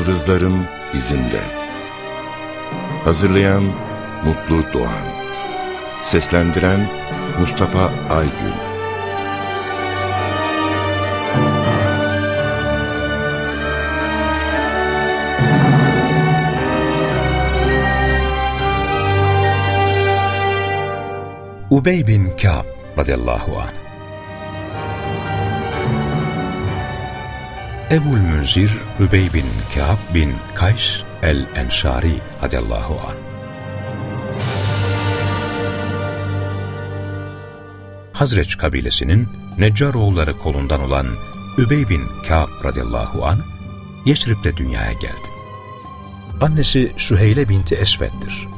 Yıldızların izinde. Hazırlayan Mutlu Doğan. Seslendiren Mustafa Aygün. Ubey bin Ka'b radıyallahu anh Ebul Münzir Übey bin Ka'b bin Kays el-Ensari radıyallahu anh Hazreç kabilesinin Neccaroğulları kolundan olan Übey bin Ka'b radıyallahu anh Yesrib'de dünyaya geldi. Annesi Süheyle binti Esved'dir.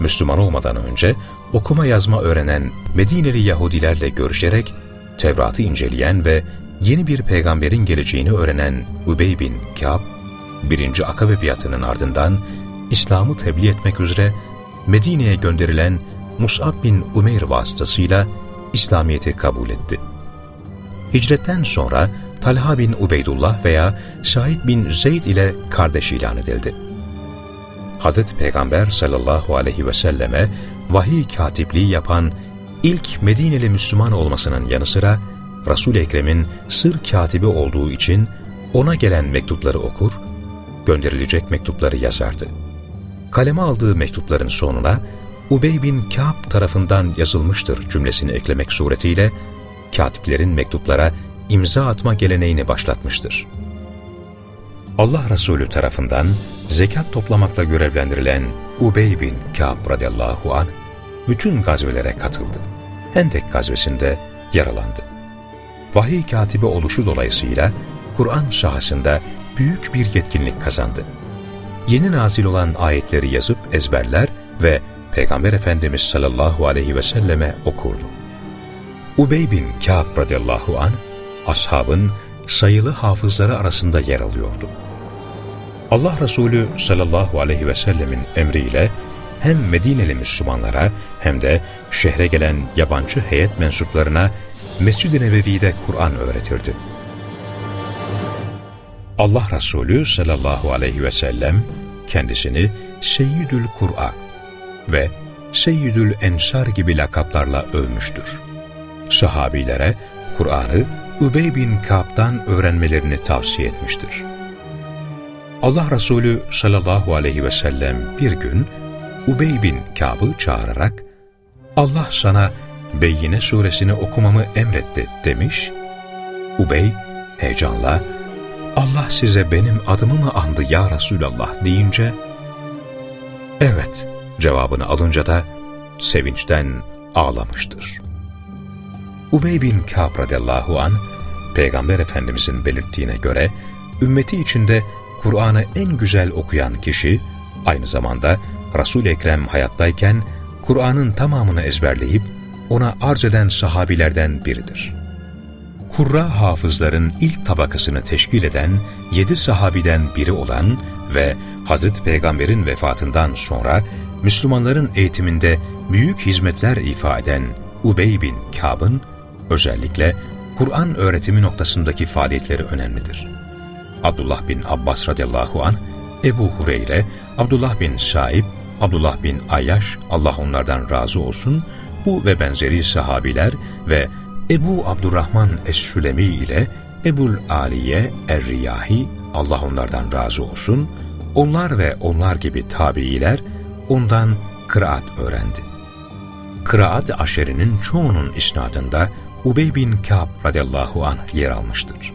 Müslüman olmadan önce okuma yazma öğrenen Medineli Yahudilerle görüşerek Tevrat'ı inceleyen ve yeni bir peygamberin geleceğini öğrenen Übey bin Kâb, birinci Akabe biatının ardından İslam'ı tebliğ etmek üzere Medine'ye gönderilen Mus'ab bin Umeyr vasıtasıyla İslamiyet'i kabul etti. Hicretten sonra Talha bin Ubeydullah veya Said bin Zeyd ile kardeş ilan edildi. Hz. Peygamber sallallahu aleyhi ve selleme vahiy katipliği yapan ilk Medineli Müslüman olmasının yanı sıra Resul-i Ekrem'in sır katibi olduğu için ona gelen mektupları okur, gönderilecek mektupları yazardı. Kaleme aldığı mektupların sonuna Ubey bin Ka'b tarafından yazılmıştır cümlesini eklemek suretiyle katiplerin mektuplara imza atma geleneğini başlatmıştır. Allah Resulü tarafından zekat toplamakla görevlendirilen Ubey bin Ka'b radıyallahu anh bütün gazvelere katıldı. Hendek gazvesinde yaralandı. Vahiy katibi oluşu dolayısıyla Kur'an sahasında büyük bir yetkinlik kazandı. Yeni nazil olan ayetleri yazıp ezberler ve Peygamber Efendimiz sallallahu aleyhi ve selleme okurdu. Ubey bin Ka'b radıyallahu an ashabın sayılı hafızları arasında yer alıyordu. Allah Resulü sallallahu aleyhi ve sellemin emriyle hem Medineli Müslümanlara hem de şehre gelen yabancı heyet mensuplarına Mescid-i Nebevi'de Kur'an öğretirdi. Allah Resulü sallallahu aleyhi ve sellem kendisini Seyyidül Kur'a ve Seyyidül Ensar gibi lakaplarla övmüştür. Sahabilere Kur'an'ı Übey bin Ka'b'dan öğrenmelerini tavsiye etmiştir. Allah Resulü sallallahu aleyhi ve sellem bir gün Ubey bin Kâb'ı çağırarak Allah sana Beyyine suresini okumamı emretti demiş. Ubey heyecanla Allah size benim adımı mı andı ya Resulallah deyince evet cevabını alınca da sevinçten ağlamıştır. Ubey bin Kâb radıyallahu an Peygamber Efendimizin belirttiğine göre ümmeti içinde Kur'an'ı en güzel okuyan kişi aynı zamanda Resul-i Ekrem hayattayken Kur'an'ın tamamını ezberleyip ona arz eden sahabilerden biridir. Kurra hafızların ilk tabakasını teşkil eden yedi sahabiden biri olan ve Hazreti Peygamber'in vefatından sonra Müslümanların eğitiminde büyük hizmetler ifa eden Ubey bin Kâb'ın özellikle Kur'an öğretimi noktasındaki faaliyetleri önemlidir. Abdullah bin Abbas radıyallahu an, Ebu Hureyre, Abdullah bin Saib, Abdullah bin Ayyaş, Allah onlardan razı olsun, bu ve benzeri sahabiler ve Ebu Abdurrahman Es-Sülemi ile Ebul Aliye Er-Riyahi, Allah onlardan razı olsun, onlar ve onlar gibi tabiiler ondan kıraat öğrendi. Kıraat aşerinin çoğunun isnadında Ubey bin Ka'b radıyallahu anh yer almıştır.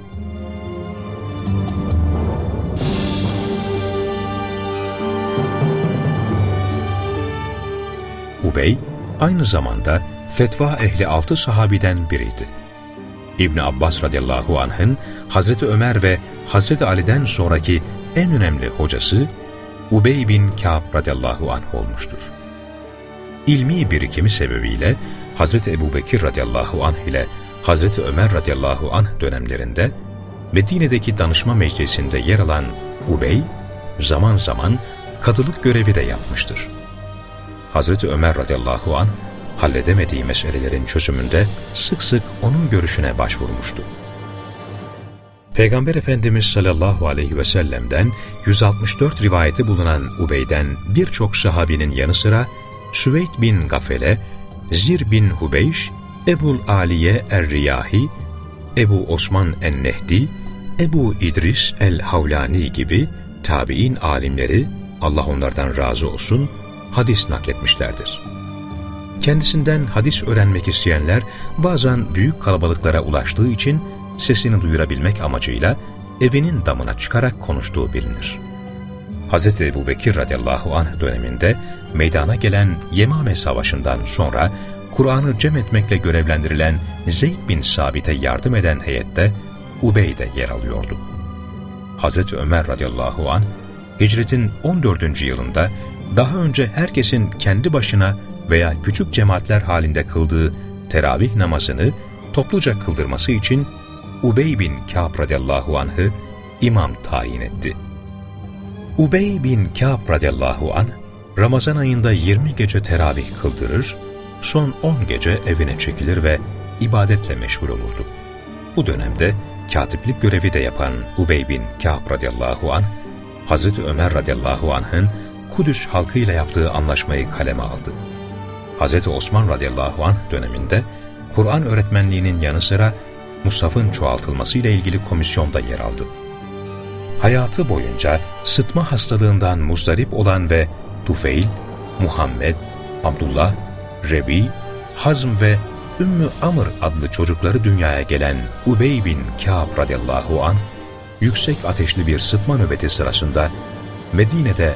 Ubey, aynı zamanda fetva ehli altı sahabiden biriydi. İbn Abbas radıyallahu anh'ın Hazreti Ömer ve Hazreti Ali'den sonraki en önemli hocası Ubey bin Ka'b radıyallahu anh olmuştur. İlmi birikimi sebebiyle Hazreti Ebu Bekir radıyallahu anh ile Hazreti Ömer radıyallahu anh dönemlerinde Medine'deki danışma meclisinde yer alan Ubey, zaman zaman kadılık görevi de yapmıştır. Hazreti Ömer radıyallahu an halledemediği meselelerin çözümünde sık sık onun görüşüne başvurmuştu. Peygamber Efendimiz sallallahu aleyhi ve sellem'den 164 rivayeti bulunan Ubey'den birçok sahabinin yanı sıra Süveyd bin Gafele, Zir bin Hubeyş, Ebul Aliye Er-Riyahi, Ebu Osman En-Nehdi, Ebu İdris El-Havlani gibi tabi'in alimleri, Allah onlardan razı olsun, hadis nakletmişlerdir. Kendisinden hadis öğrenmek isteyenler bazen büyük kalabalıklara ulaştığı için sesini duyurabilmek amacıyla evinin damına çıkarak konuştuğu bilinir. Hz. Ebu Bekir radıyallahu anh döneminde meydana gelen Yemame Savaşı'ndan sonra Kur'an'ı cem etmekle görevlendirilen Zeyd bin Sabit'e yardım eden heyette Ubey de yer alıyordu. Hz. Ömer radıyallahu anh hicretin 14. yılında daha önce herkesin kendi başına veya küçük cemaatler halinde kıldığı teravih namazını topluca kıldırması için Ubey bin Kâb radıyallahu anh'ı imam tayin etti. Ubey bin Kâb radıyallahu anh, Ramazan ayında 20 gece teravih kıldırır, son 10 gece evine çekilir ve ibadetle meşgul olurdu. Bu dönemde katiplik görevi de yapan Ubey bin Kâb radıyallahu anh, Hazreti Ömer radıyallahu anh'ın Kudüs halkıyla yaptığı anlaşmayı kaleme aldı. Hazreti Osman radıyallahu anh döneminde Kur'an öğretmenliğinin yanı sıra Musaf'ın çoğaltılması ile ilgili komisyonda yer aldı. Hayatı boyunca sıtma hastalığından muzdarip olan ve Tufeil, Muhammed, Abdullah, Rebi, Hazm ve Ümmü Amr adlı çocukları dünyaya gelen Ubey bin Kâb radıyallahu an yüksek ateşli bir sıtma nöbeti sırasında Medine'de